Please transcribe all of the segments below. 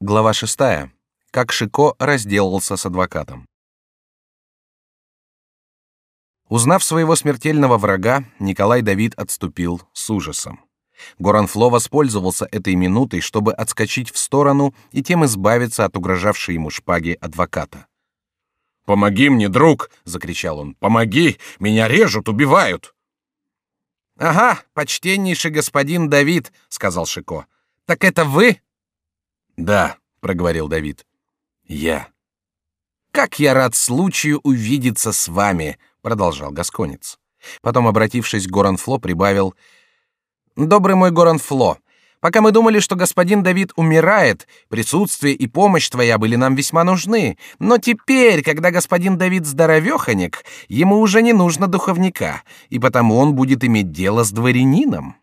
Глава шестая. Как Шико разделался с адвокатом. Узнав своего смертельного врага, Николай Давид отступил с ужасом. Горанфло воспользовался этой минутой, чтобы отскочить в сторону и тем избавиться от угрожавшей ему шпаги адвоката. «Помоги мне, друг!» — закричал он. «Помоги! Меня режут, убивают!» «Ага, почтеннейший господин Давид», — сказал Шико. «Так это вы?» Да, проговорил Давид. Я. Как я рад случаю увидеться с вами, продолжал Гасконец. Потом, обратившись к Горанфло, прибавил: Добрый мой Горанфло, пока мы думали, что господин Давид умирает, присутствие и помощь твоя были нам весьма нужны. Но теперь, когда господин Давид здоровеханик, ему уже не нужно духовника, и потому он будет иметь дело с дворянином.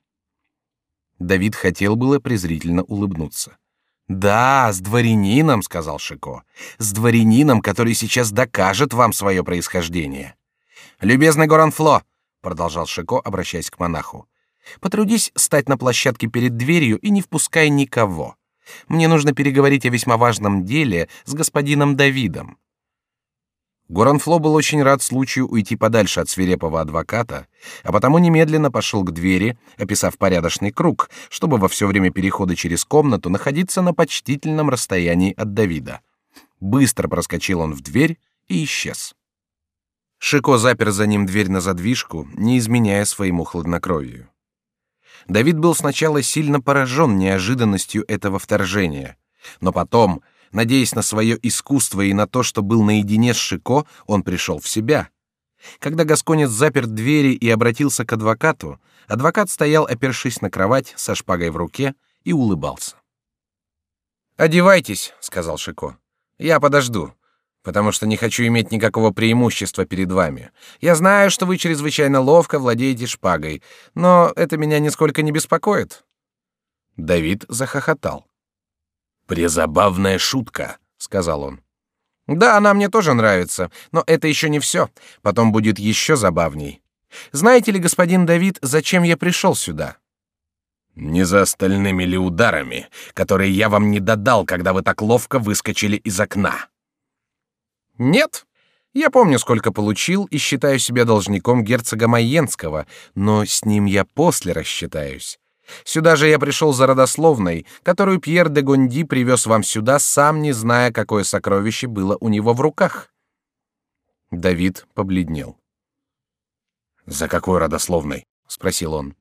Давид хотел было презрительно улыбнуться. Да, с дворянином, сказал Шико, с дворянином, который сейчас докажет вам свое происхождение. Любезный Горанфло, продолжал Шико, обращаясь к монаху, потрудись стать на площадке перед дверью и не впускай никого. Мне нужно переговорить о весьма важном деле с господином Давидом. Горанфло был очень рад случаю уйти подальше от свирепого адвоката, а потому немедленно пошел к двери, описав порядочный круг, чтобы во все время перехода через комнату находиться на почтительном расстоянии от Давида. Быстро проскочил он в дверь и исчез. Шико запер за ним дверь на задвижку, не изменяя своему хладнокровию. Давид был сначала сильно поражен неожиданностью этого вторжения, но потом Надеясь на свое искусство и на то, что был наедине с Шико, он пришел в себя. Когда Гасконец запер двери и обратился к адвокату, адвокат стоял, опершись на кровать, со шпагой в руке, и улыбался. «Одевайтесь», — сказал Шико. «Я подожду, потому что не хочу иметь никакого преимущества перед вами. Я знаю, что вы чрезвычайно ловко владеете шпагой, но это меня нисколько не беспокоит». Давид захохотал. Презабавная шутка, сказал он. Да, она мне тоже нравится, но это еще не все. Потом будет еще забавней. Знаете ли, господин Давид, зачем я пришел сюда? Не за остальными ли ударами, которые я вам не додал, когда вы так ловко выскочили из окна? Нет. Я помню, сколько получил, и считаю себя должником герцога Майенского, но с ним я после рассчитаюсь. Сюда же я пришел за родословной, которую Пьер де Гонди привез вам сюда, сам не зная, какое сокровище было у него в руках. Давид побледнел. За какой родословной? спросил он.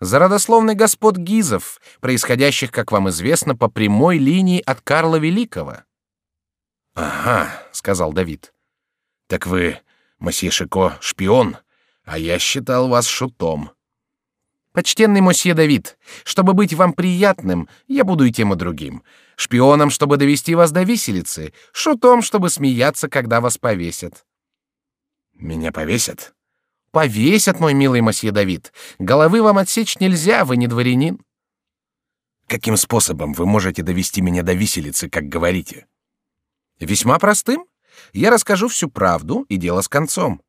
За родословной господ Гизов, происходящих, как вам известно, по прямой линии от Карла Великого. Ага, сказал Давид. Так вы, месье Шико, шпион, а я считал вас шутом. Почтенный мосье Давид, чтобы быть вам приятным, я буду и тем и другим. Шпионом, чтобы довести вас до виселицы, шутом, чтобы смеяться, когда вас повесят. Меня повесят? Повесят, мой милый мосье Давид. Головы вам отсечь нельзя, вы не дворянин. Каким способом вы можете довести меня до виселицы, как говорите? Весьма простым. Я расскажу всю правду и дело с концом.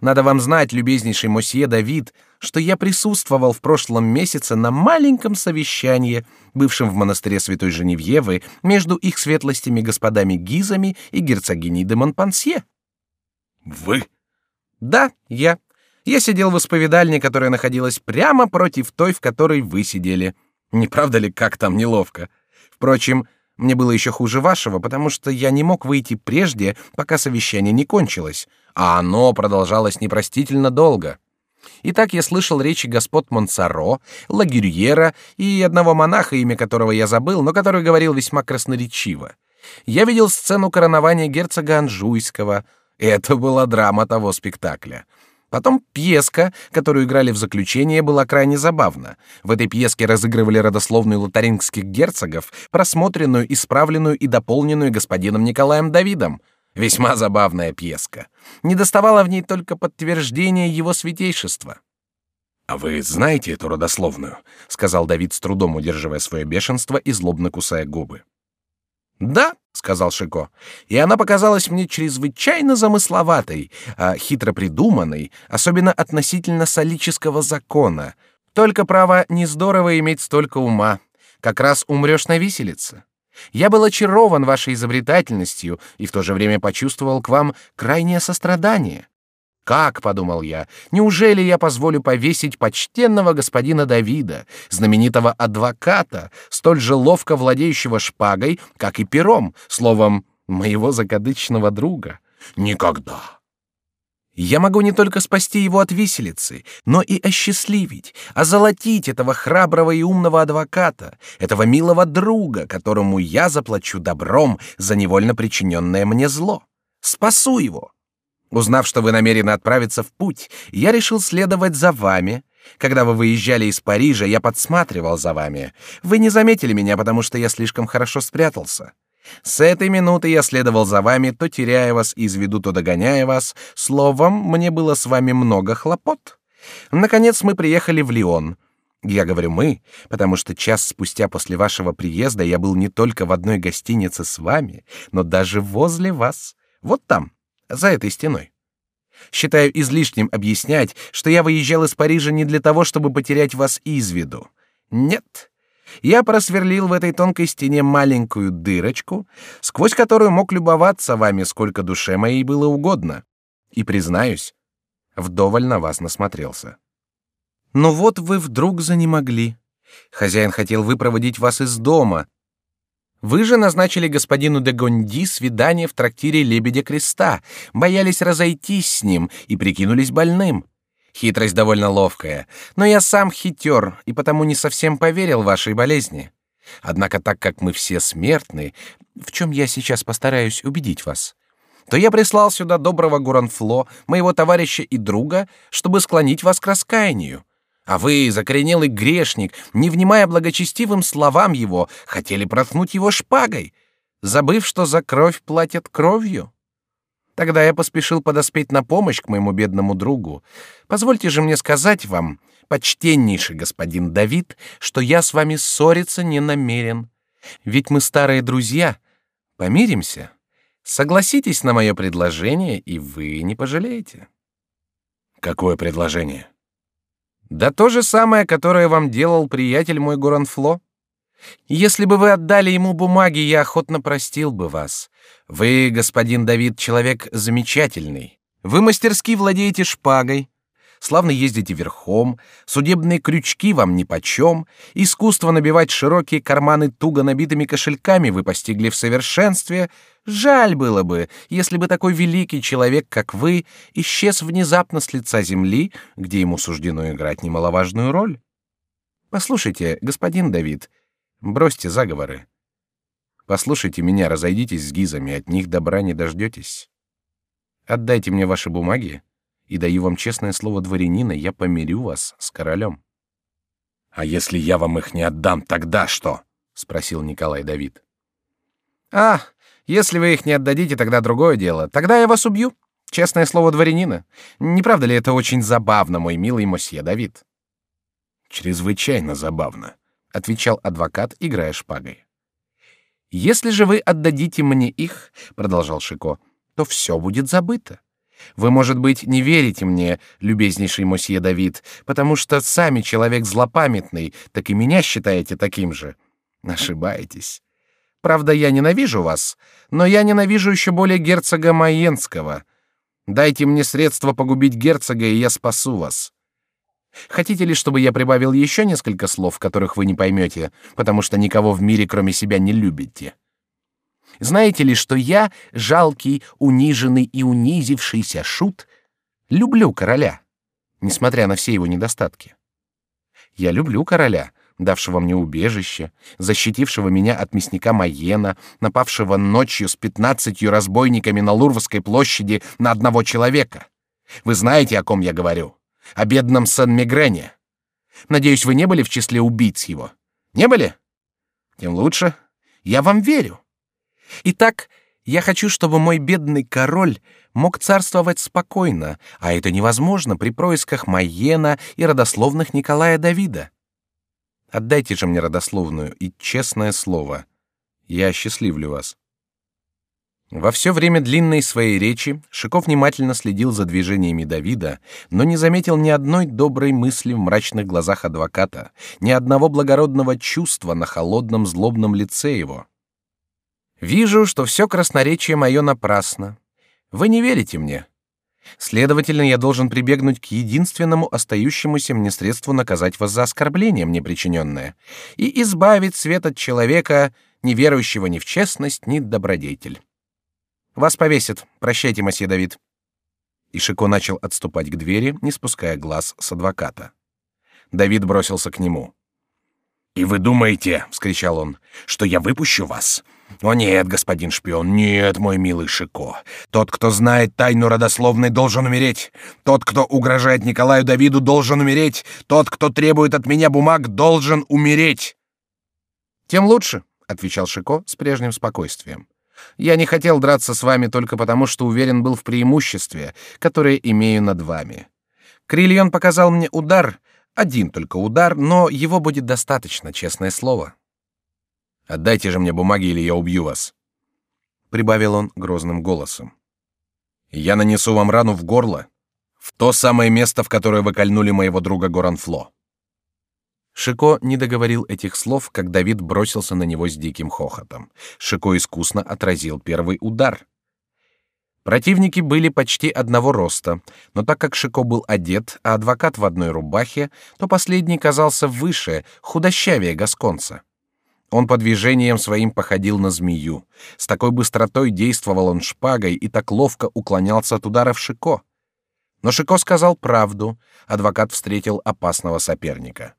Надо вам знать, любезнейший мосье Давид, что я присутствовал в прошлом месяце на маленьком совещании, бывшем в монастыре Святой Женевьевы, между их светлостями господами Гизами и герцогиней де Монпансье. Вы? Да, я. Я сидел в исповедальне, которая находилась прямо против той, в которой вы сидели. Не правда ли, как там неловко? Впрочем, мне было еще хуже вашего, потому что я не мог выйти прежде, пока совещание не кончилось, а оно продолжалось непростительно долго. Итак, я слышал речи господ Монсоро, Лагюрьера и одного монаха, имя которого я забыл, но который говорил весьма красноречиво. Я видел сцену коронования герцога Анжуйского. Это была драма того спектакля. Потом пьеска, которую играли в заключение, была крайне забавна. В этой пьеске разыгрывали родословную лотарингских герцогов, просмотренную, исправленную и дополненную господином Николаем Давидом. Весьма забавная пьеска. Не доставало в ней только подтверждения его святейшества. А вы знаете эту родословную? сказал Давид с трудом удерживая свое бешенство и злобно кусая губы. Да, сказал Шико, и она показалась мне чрезвычайно замысловатой, а хитро придуманной, особенно относительно солического закона. Только право не здорово иметь столько ума. как раз умрешь на виселице. Я был очарован вашей изобретательностью и в то же время почувствовал к вам крайнее сострадание. Как, подумал я, неужели я позволю повесить почтенного господина Давида, знаменитого адвоката, столь же ловко владеющего шпагой, как и пером, словом, моего закадычного друга? Никогда. Я могу не только спасти его от виселицы, но и осчастливить, озолотить этого храброго и умного адвоката, этого милого друга, которому я заплачу добром за невольно причиненное мне зло. Спасу его. Узнав, что вы намерены отправиться в путь, я решил следовать за вами. Когда вы выезжали из Парижа, я подсматривал за вами. Вы не заметили меня, потому что я слишком хорошо спрятался. С этой минуты я следовал за вами, то теряя вас из виду, то догоняя вас. Словом, мне было с вами много хлопот. Наконец мы приехали в Лион. Я говорю мы, потому что час спустя после вашего приезда я был не только в одной гостинице с вами, но даже возле вас. Вот там, за этой стеной. Считаю излишним объяснять, что я выезжал из Парижа не для того, чтобы потерять вас из виду. Нет, я просверлил в этой тонкой стене маленькую дырочку, сквозь которую мог любоваться вами, сколько душе моей было угодно. И признаюсь, вдоволь на вас насмотрелся. Но вот вы вдруг занемогли. Хозяин хотел выпроводить вас из дома. Вы же назначили господину де Гонди свидание в трактире Лебедя Креста, боялись разойтись с ним и прикинулись больным. Хитрость довольно ловкая, но я сам хитер и потому не совсем поверил вашей болезни. Однако так как мы все смертны, в чем я сейчас постараюсь убедить вас, то я прислал сюда доброго Гуранфло, моего товарища и друга, чтобы склонить вас к раскаянию. А вы, закоренелый грешник, не внимая благочестивым словам его, хотели проткнуть его шпагой, забыв, что за кровь платят кровью. Тогда я поспешил подоспеть на помощь к моему бедному другу. Позвольте же мне сказать вам, почтеннейший господин Давид, что я с вами ссориться не намерен. Ведь мы старые друзья. Помиримся. Согласитесь на мое предложение, и вы не пожалеете. Какое предложение? Да то же самое, которое вам делал приятель мой Горанфло. Если бы вы отдали ему бумаги, я охотно простил бы вас. Вы, господин Давид, человек замечательный. Вы мастерски владеете шпагой, славно ездите верхом, судебные крючки вам нипочем, искусство набивать широкие карманы туго набитыми кошельками вы постигли в совершенстве. Жаль было бы, если бы такой великий человек, как вы, исчез внезапно с лица земли, где ему суждено играть немаловажную роль. Послушайте, господин Давид, бросьте заговоры. Послушайте меня, разойдитесь с гизами, от них добра не дождетесь. Отдайте мне ваши бумаги, и даю вам честное слово дворянина, я помирю вас с королем. А если я вам их не отдам, тогда что? спросил Николай Давид. А, если вы их не отдадите, тогда другое дело. Тогда я вас убью. Честное слово дворянина. Не правда ли это очень забавно, мой милый мосье Давид? Чрезвычайно забавно, отвечал адвокат, играя шпагой. Если же вы отдадите мне их, продолжал Шико, то все будет забыто. Вы, может быть, не верите мне, любезнейший мосье Давид, потому что сами человек злопамятный, так и меня считаете таким же. Ошибаетесь. Правда, я ненавижу вас, но я ненавижу еще более герцога Майенского. Дайте мне средства погубить герцога, и я спасу вас. Хотите ли, чтобы я прибавил еще несколько слов, которых вы не поймете, потому что никого в мире, кроме себя, не любите? Знаете ли, что я, жалкий, униженный и унизившийся шут, люблю короля, несмотря на все его недостатки? Я люблю короля, давшего мне убежище, защитившего меня от мясника Майена, напавшего ночью с пятнадцатью разбойниками на Лурвской площади на одного человека. Вы знаете, о ком я говорю? О бедном Сан-Мигрене. Надеюсь, вы не были в числе убийц его? Не были? Тем лучше. Я вам верю. Итак, я хочу, чтобы мой бедный король мог царствовать спокойно, а это невозможно при происках Майена и родословных Николая Давида. Отдайте же мне родословную и честное слово. Я счастливлю вас. Во все время длинной своей речи Шиков внимательно следил за движениями Давида, но не заметил ни одной доброй мысли в мрачных глазах адвоката, ни одного благородного чувства на холодном злобном лице его. Вижу, что все красноречие мое напрасно. Вы не верите мне. Следовательно, я должен прибегнуть к единственному остающемуся мне средству наказать вас за оскорбление мне причиненное и избавить свет от человека, не верующего ни в честность, ни в добродетель. Вас повесят. Прощайте, месье Давид. И Шико начал отступать к двери, не спуская глаз с адвоката. Давид бросился к нему. И вы думаете, вскричал он, что я выпущу вас? О нет, господин шпион, нет, мой милый Шико. Тот, кто знает тайну родословной, должен умереть. Тот, кто угрожает Николаю Давиду, должен умереть. Тот, кто требует от меня бумаг, должен умереть. Тем лучше, отвечал Шико с прежним спокойствием. Я не хотел драться с вами только потому, что уверен был в преимуществе, которое имею над вами. Крильон показал мне удар, один только удар, но его будет достаточно, честное слово. Отдайте же мне бумаги, или я убью вас, прибавил он грозным голосом. Я нанесу вам рану в горло, в то самое место, в которое вы кольнули моего друга Горанфло. Шико не договорил этих слов, как Давид бросился на него с диким хохотом. Шико искусно отразил первый удар. Противники были почти одного роста, но так как Шико был одет, а адвокат в одной рубахе, то последний казался выше, худощавее гасконца. Он по движениям своим походил на змею. С такой быстротой действовал он шпагой и так ловко уклонялся от ударов Шико. Но Шико сказал правду. Адвокат встретил опасного соперника.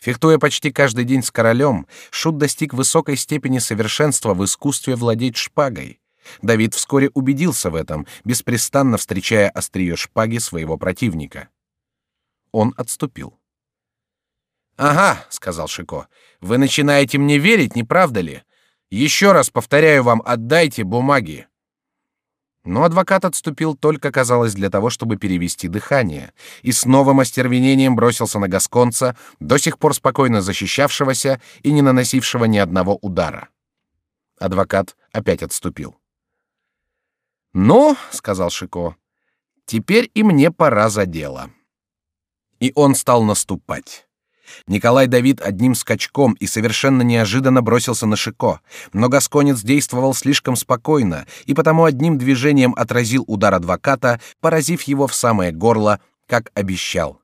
Фехтуя почти каждый день с королем, шут достиг высокой степени совершенства в искусстве владеть шпагой. Давид вскоре убедился в этом, беспрестанно встречая острие шпаги своего противника. Он отступил. Ага, сказал Шико, вы начинаете мне верить, не правда ли? Еще раз повторяю вам, отдайте бумаги. Но адвокат отступил только, казалось, для того, чтобы перевести дыхание, и с новым остервенением бросился на гасконца, до сих пор спокойно защищавшегося и не наносившего ни одного удара. Адвокат опять отступил. «Ну, — сказал Шико, — теперь и мне пора за дело». И он стал наступать. Николай Давид одним скачком и совершенно неожиданно бросился на Шико, но гасконец действовал слишком спокойно и потому одним движением отразил удар адвоката, поразив его в самое горло, как обещал.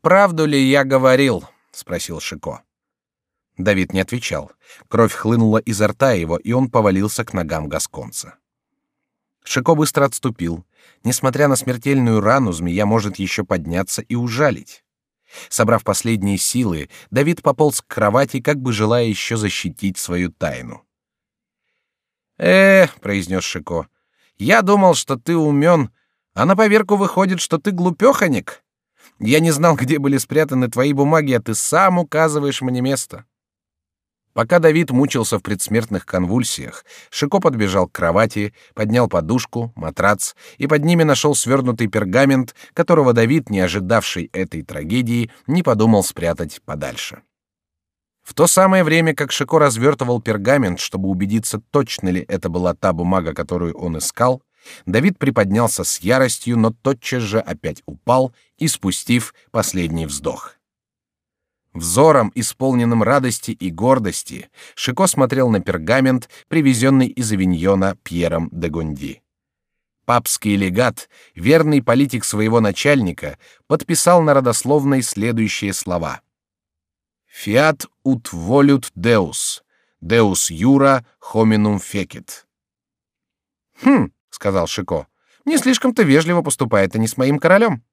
Правду ли я говорил? спросил Шико. Давид не отвечал. Кровь хлынула изо рта его, и он повалился к ногам гасконца. Шико быстро отступил. Несмотря на смертельную рану, змея может еще подняться и ужалить. Собрав последние силы, Давид пополз к кровати, как бы желая еще защитить свою тайну. «Э, — произнес Шико, — я думал, что ты умен, а на поверку выходит, что ты глупеханик. Я не знал, где были спрятаны твои бумаги, а ты сам указываешь мне место. Пока Давид мучился в предсмертных конвульсиях, Шико подбежал к кровати, поднял подушку, матрац и под ними нашел свернутый пергамент, которого Давид, не ожидавший этой трагедии, не подумал спрятать подальше. В то самое время, как Шико развертывал пергамент, чтобы убедиться, точно ли это была та бумага, которую он искал, Давид приподнялся с яростью, но тотчас же опять упал, испустив последний вздох. Взором, исполненным радости и гордости, Шико смотрел на пергамент, привезенный из Авиньона Пьером де Гонди. Папский легат, верный политик своего начальника, подписал на родословной следующие слова: "Fiat ut volut Deus, Deus jura hominum fecit". Хм, сказал Шико, не слишком-то вежливо поступает они с моим королем.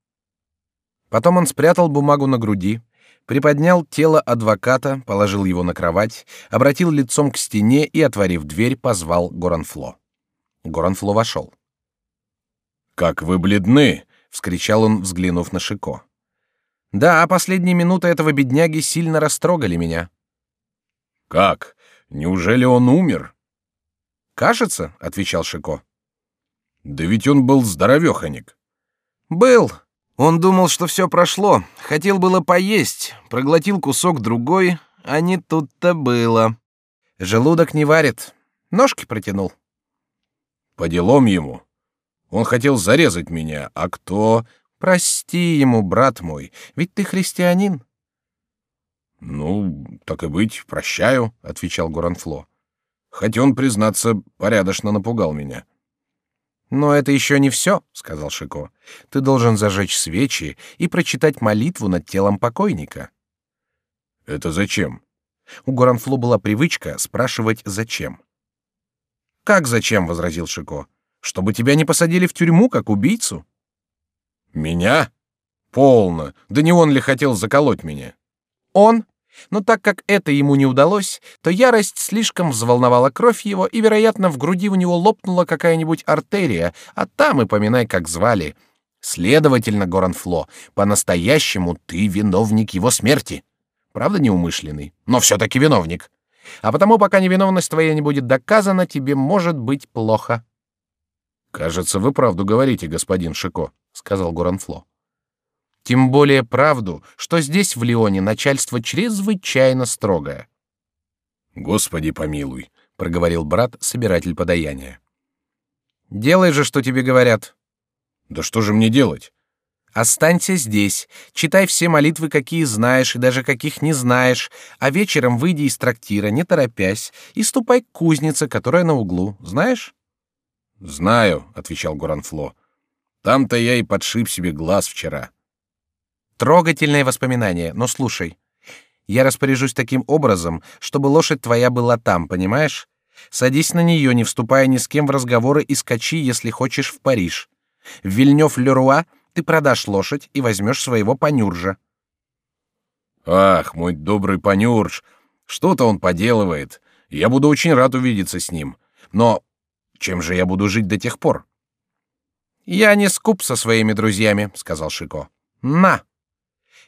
Потом он спрятал бумагу на груди, приподнял тело адвоката, положил его на кровать, обратил лицом к стене и, отворив дверь, позвал Горанфло. Горанфло вошел. «Как вы бледны!» — вскричал он, взглянув на Шико. «Да, а последние минуты этого бедняги сильно растрогали меня». «Как? Неужели он умер?» «Кажется», — отвечал Шико. «Да ведь он был здоровеханик». «Был, он думал, что все прошло, хотел было поесть, проглотил кусок другой, а не тут-то было. Желудок не варит. Ножки протянул. По делам ему. Он хотел зарезать меня, а кто? Прости ему, брат мой, ведь ты христианин. Ну, так и быть, прощаю, отвечал Горанфло. Хоть он, признаться, порядочно напугал меня. Но это еще не все, сказал Шико. Ты должен зажечь свечи и прочитать молитву над телом покойника. Это зачем? У Горанфло была привычка спрашивать зачем. Как зачем? возразил Шико. Чтобы тебя не посадили в тюрьму как убийцу. Меня? Полно. Да не он ли хотел заколоть меня? Он? Но так как это ему не удалось, то ярость слишком взволновала кровь его, и, вероятно, в груди у него лопнула какая-нибудь артерия, а там и поминай, как звали. Следовательно, Горанфло, по-настоящему ты виновник его смерти. Правда, неумышленный, но все-таки виновник. А потому, пока невиновность твоя не будет доказана, тебе может быть плохо. Кажется, вы правду говорите, господин Шико, сказал Горанфло. Тем более правду, что здесь в Лионе начальство чрезвычайно строгое. Господи помилуй, проговорил брат, собиратель подаяния. Делай же, что тебе говорят. Да что же мне делать? Останься здесь, читай все молитвы, какие знаешь и даже каких не знаешь, а вечером выйди из трактира, не торопясь, и ступай к кузнице, которая на углу. Знаешь? Знаю, отвечал Горанфло. Там-то я и подшиб себе глаз вчера. Трогательное воспоминание, но слушай. Я распоряжусь таким образом, чтобы лошадь твоя была там, понимаешь? Садись на нее, не вступая ни с кем в разговоры, и скачи, если хочешь, в Париж. В Вильнёв-Леруа ты продашь лошадь и возьмешь своего панюржа. Ах, мой добрый панюрж, что-то он поделывает. Я буду очень рад увидеться с ним. Но чем же я буду жить до тех пор? Я не скуп со своими друзьями, сказал Шико. На.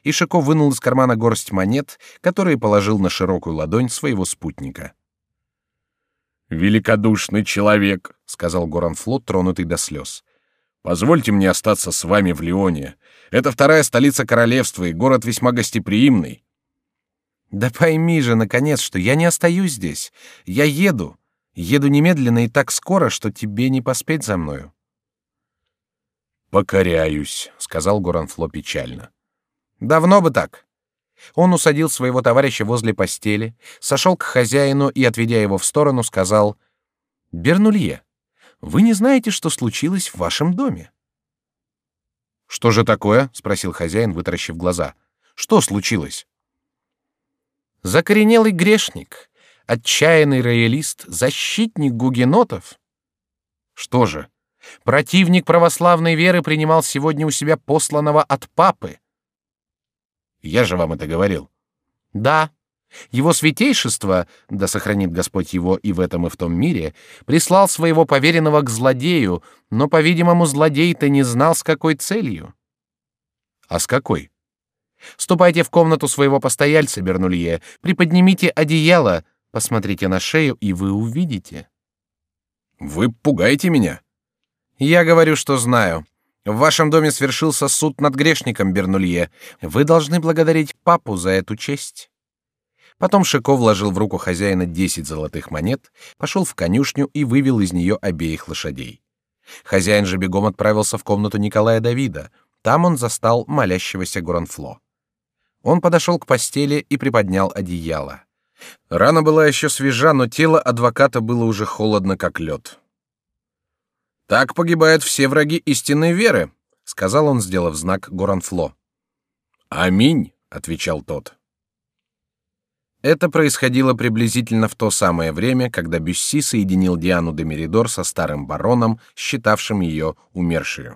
И Шико вынул из кармана горсть монет, которые положил на широкую ладонь своего спутника. Великодушный человек, сказал Горанфлот, тронутый до слез. Позвольте мне остаться с вами в Лионе. Это вторая столица королевства и город весьма гостеприимный. Да пойми же, наконец, что я не остаюсь здесь. Я еду. Еду немедленно и так скоро, что тебе не поспеть за мною. Покоряюсь, сказал Горанфло печально. Давно бы так. Он усадил своего товарища возле постели, сошел к хозяину и, отведя его в сторону, сказал: "Бернулье, вы не знаете, что случилось в вашем доме?" Что же такое? – спросил хозяин, вытаращив глаза. Что случилось? Закоренелый грешник, отчаянный роялист, защитник гугенотов. Что же? Противник православной веры принимал сегодня у себя посланного от папы. Я же вам это говорил. Да. Его святейшество, да сохранит Господь его и в этом и в том мире, прислал своего поверенного к злодею, но, по-видимому, злодей-то не знал, с какой целью. А с какой? Ступайте в комнату своего постояльца, Бернулье, приподнимите одеяло, посмотрите на шею, и вы увидите. Вы пугаете меня. Я говорю, что знаю. В вашем доме свершился суд над грешником Бернулье. Вы должны благодарить папу за эту честь. Потом Шико вложил в руку хозяина десять золотых монет, пошел в конюшню и вывел из нее обеих лошадей. Хозяин же бегом отправился в комнату Николая Давида. Там он застал молящегося Гуранфло. Он подошел к постели и приподнял одеяло. Рана была еще свежа, но тело адвоката было уже холодно, как лед. Так погибают все враги истинной веры, сказал он, сделав знак Горанфло. Аминь, отвечал тот. Это происходило приблизительно в то самое время, когда Бюсси соединил Диану де Меридор со старым бароном, считавшим ее умершей.